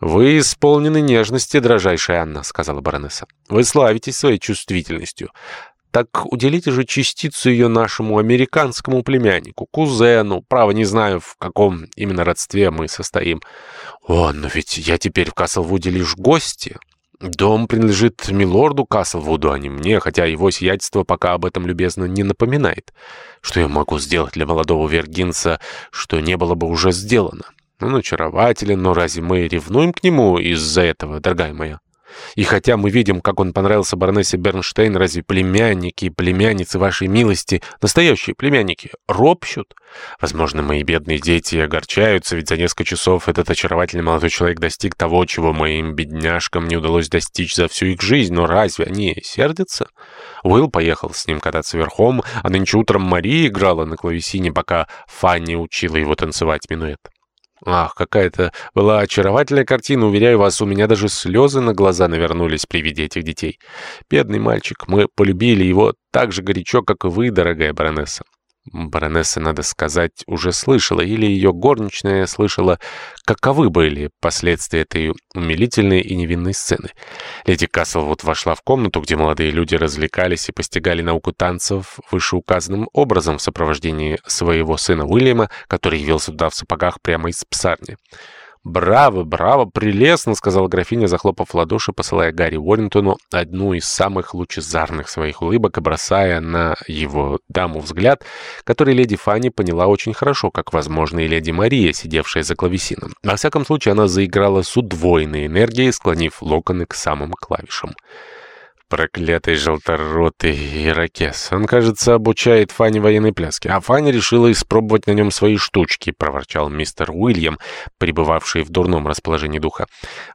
«Вы исполнены нежности, дрожайшая Анна», — сказала баронесса. «Вы славитесь своей чувствительностью. Так уделите же частицу ее нашему американскому племяннику, кузену. Право, не знаю, в каком именно родстве мы состоим. О, но ведь я теперь в Каслвуде лишь гости. Дом принадлежит милорду Каслвуду, а не мне, хотя его сиятельство пока об этом любезно не напоминает. Что я могу сделать для молодого вергинца, что не было бы уже сделано? Он очарователен, но разве мы ревнуем к нему из-за этого, дорогая моя? И хотя мы видим, как он понравился баронессе Бернштейн, разве племянники и племянницы вашей милости, настоящие племянники, ропщут? Возможно, мои бедные дети огорчаются, ведь за несколько часов этот очаровательный молодой человек достиг того, чего моим бедняжкам не удалось достичь за всю их жизнь. Но разве они сердятся? Уилл поехал с ним кататься верхом, а нынче утром Мария играла на клавесине, пока Фанни учила его танцевать минуэт. Ах, какая-то была очаровательная картина, уверяю вас, у меня даже слезы на глаза навернулись при виде этих детей. Бедный мальчик, мы полюбили его так же горячо, как и вы, дорогая баронесса. Баронесса, надо сказать, уже слышала, или ее горничная слышала, каковы были последствия этой умилительной и невинной сцены. Леди Каслвуд вошла в комнату, где молодые люди развлекались и постигали науку танцев вышеуказанным образом в сопровождении своего сына Уильяма, который явился туда в сапогах прямо из псарни. «Браво, браво, прелестно!» — сказала графиня, захлопав в ладоши, посылая Гарри Уоррингтону одну из самых лучезарных своих улыбок и бросая на его даму взгляд, который леди Фанни поняла очень хорошо, как, возможно, и леди Мария, сидевшая за клавесином. Во всяком случае, она заиграла с удвоенной энергией, склонив локоны к самым клавишам. Проклятый желторотый ирокез. Он, кажется, обучает Фанни военной пляске. А Фанни решила испробовать на нем свои штучки, проворчал мистер Уильям, пребывавший в дурном расположении духа.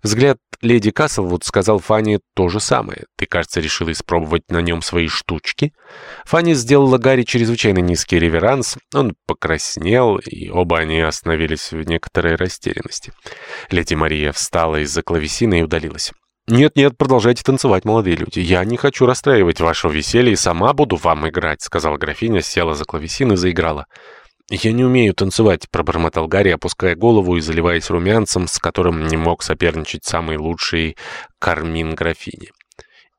Взгляд леди Каслвуд сказал Фанни то же самое. Ты, кажется, решила испробовать на нем свои штучки? Фанни сделала Гарри чрезвычайно низкий реверанс. Он покраснел, и оба они остановились в некоторой растерянности. Леди Мария встала из-за клавесина и удалилась. «Нет-нет, продолжайте танцевать, молодые люди. Я не хочу расстраивать вашего веселья и сама буду вам играть», — сказала графиня, села за клавесин и заиграла. «Я не умею танцевать», — пробормотал Гарри, опуская голову и заливаясь румянцем, с которым не мог соперничать самый лучший кармин графини.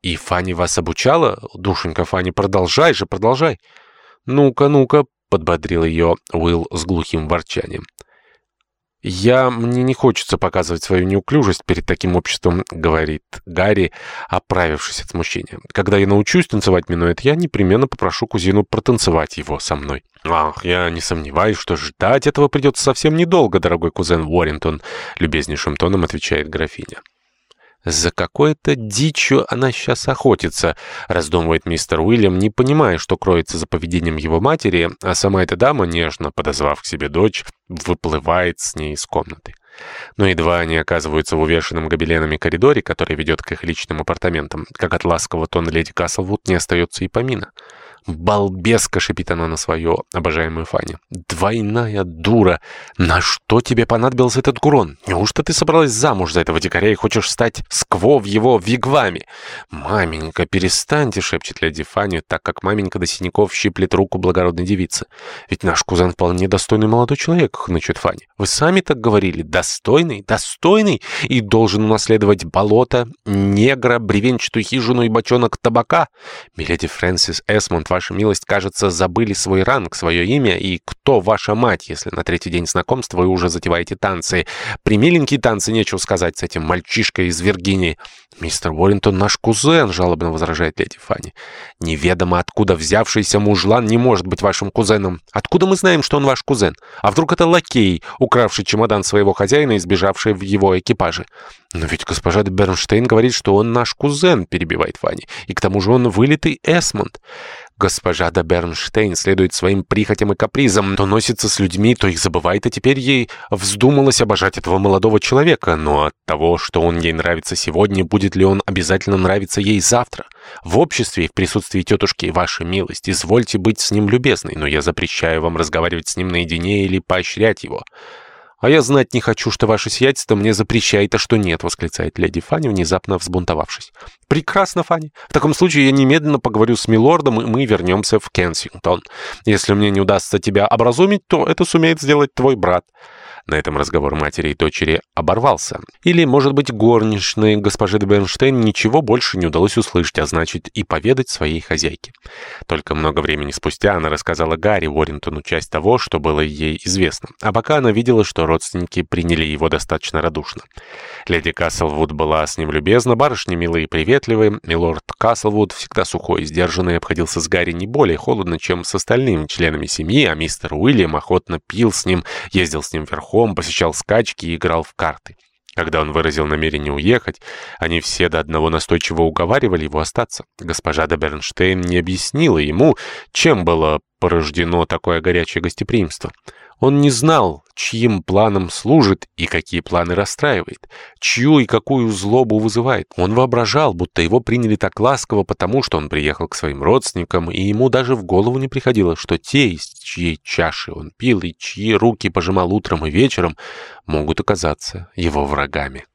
«И Фанни вас обучала? Душенька Фанни, продолжай же, продолжай!» «Ну-ка, ну-ка», — подбодрил ее Уилл с глухим ворчанием. «Я... мне не хочется показывать свою неуклюжесть перед таким обществом», — говорит Гарри, оправившись от смущения. «Когда я научусь танцевать минуэт, я непременно попрошу кузину протанцевать его со мной». «Ах, я не сомневаюсь, что ждать этого придется совсем недолго, дорогой кузен Уоррингтон», — любезнейшим тоном отвечает графиня. «За какой-то дичью она сейчас охотится», — раздумывает мистер Уильям, не понимая, что кроется за поведением его матери, а сама эта дама, нежно подозвав к себе дочь, выплывает с ней из комнаты. Но едва они оказываются в увешанном гобеленами коридоре, который ведет к их личным апартаментам, как от ласкового тона леди Каслвуд не остается и помина. «Балбеска!» — шипит она на свою обожаемую Фанни. «Двойная дура! На что тебе понадобился этот гурон? Неужто ты собралась замуж за этого дикаря и хочешь стать скво в его вигваме?» «Маменька, перестаньте!» — шепчет леди Фанни, так как маменька до синяков щиплет руку благородной девицы. «Ведь наш кузен вполне достойный молодой человек», — хнычет Фанни. «Вы сами так говорили. Достойный, достойный и должен унаследовать болото, негра, бревенчатую хижину и бочонок табака». Миледи Фрэнсис Эсмонд ваша милость, кажется, забыли свой ранг, свое имя и кто ваша мать, если на третий день знакомства вы уже затеваете танцы. Примиленькие танцы, нечего сказать с этим мальчишкой из Виргинии. «Мистер Уоррингтон наш кузен», — жалобно возражает леди Фанни. «Неведомо откуда взявшийся мужлан не может быть вашим кузеном. Откуда мы знаем, что он ваш кузен? А вдруг это лакей, укравший чемодан своего хозяина и сбежавший в его экипаже?» «Но ведь госпожа Бернштейн говорит, что он наш кузен», — перебивает Фанни. «И к тому же он вылитый Эсмонд». Госпожа де Бернштейн следует своим прихотям и капризам, то носится с людьми, то их забывает, а теперь ей вздумалось обожать этого молодого человека. Но от того, что он ей нравится сегодня, будет ли он обязательно нравиться ей завтра? В обществе и в присутствии тетушки, ваша милость, извольте быть с ним любезной, но я запрещаю вам разговаривать с ним наедине или поощрять его. «А я знать не хочу, что ваше сиятельство мне запрещает, а что нет», — восклицает леди Фанни, внезапно взбунтовавшись. «Прекрасно, Фанни. В таком случае я немедленно поговорю с милордом, и мы вернемся в Кенсингтон. Если мне не удастся тебя образумить, то это сумеет сделать твой брат». На этом разговор матери и дочери оборвался. Или, может быть, горничной госпожи де Бернштейн ничего больше не удалось услышать, а значит и поведать своей хозяйке. Только много времени спустя она рассказала Гарри Уоррентону часть того, что было ей известно. А пока она видела, что родственники приняли его достаточно радушно. Леди Каслвуд была с ним любезна, барышни милые и приветливые. Милорд Каслвуд, всегда сухой и сдержанный, обходился с Гарри не более холодно, чем с остальными членами семьи, а мистер Уильям охотно пил с ним, ездил с ним верхом, посещал скачки и играл в карты. Когда он выразил намерение уехать, они все до одного настойчиво уговаривали его остаться. Госпожа де Бернштейн не объяснила ему, чем было порождено такое горячее гостеприимство. Он не знал, чьим планам служит и какие планы расстраивает, чью и какую злобу вызывает. Он воображал, будто его приняли так ласково потому, что он приехал к своим родственникам, и ему даже в голову не приходило, что те, из чьей чаши он пил и чьи руки пожимал утром и вечером, могут оказаться его врагами.